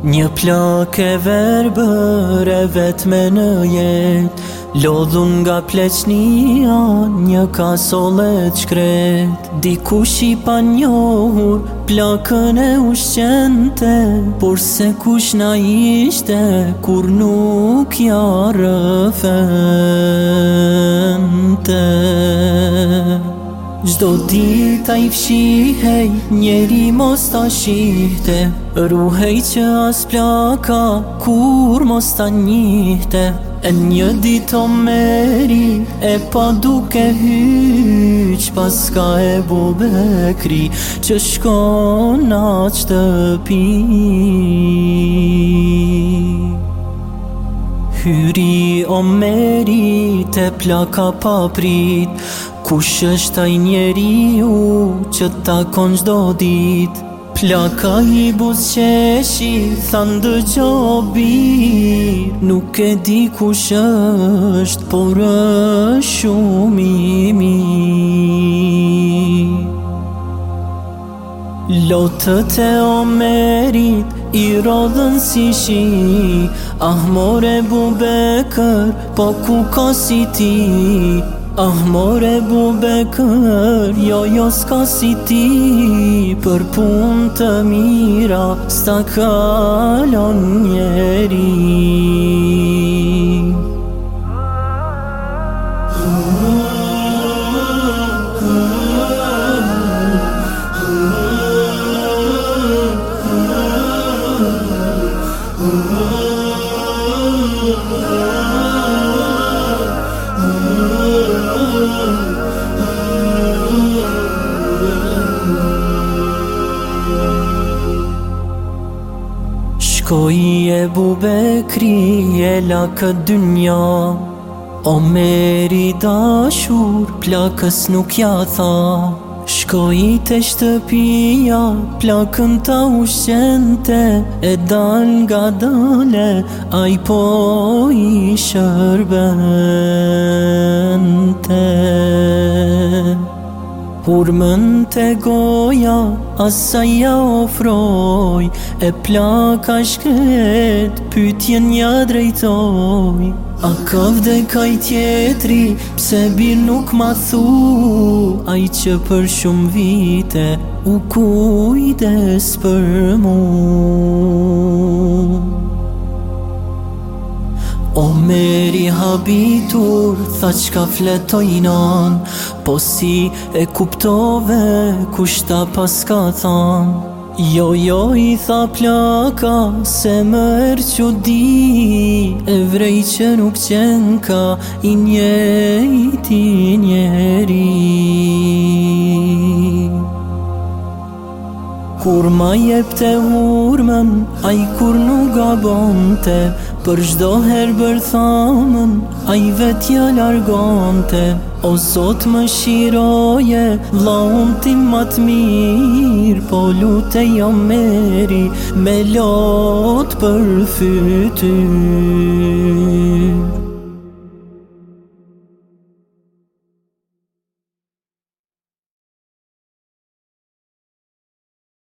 Një plak e verbër e vetme në jet lodhun nga pleçnia një kasolet shkret di kush i panjohur plakën e ushqente, por se kush na ishte kur nuk ja rëfente. Gjdo dita i fshihej, njeri mos ta shihte Ruhej që as plaka, kur mos ta njihte E një dit o meri, e pa duke hyq Pas ka e bubekri, që shkon na të pi Hyri o meri, te plaka pa prit Kush është ai njeriu që ta kon çdo dit? Plaka i buzqeshi, thanë dëgjobi Nuk e di ku është por është shumë i mirë Lotët e omerit, i rodhën si shi Ahmore bubekër, po ku ka si ti Ah more bube jo jo s'ka si ti Për punë të mira, s'ta kalon njeri Shkoj e bubekri e lakë dynja O meri dashur plakës nuk ja tha Shkoj i të shtëpia plakën ta ushente E dal nga dale a i po i shërbente Kur mën të goja, asa ja ofroj, e plaka shket, pytjen ja drejtoj. A ka vde kaj tjetri, pse bir nuk ma thu, a i që për shumë vite, u kujtes për mu. O meri habitur, tha qka fletojnan, Po si e kuptove, kushta paska than Jo, jo, i tha plaka, se më erë që di E vrej që nuk qenka, i njejti njeri Kur ma jep të urmen, aj kur nuk gabon të Për shdo her bërthamen, aj vetja largon të O sot më shiroje, laun ti mat mirë Po lute jo meri, me lot për fytyr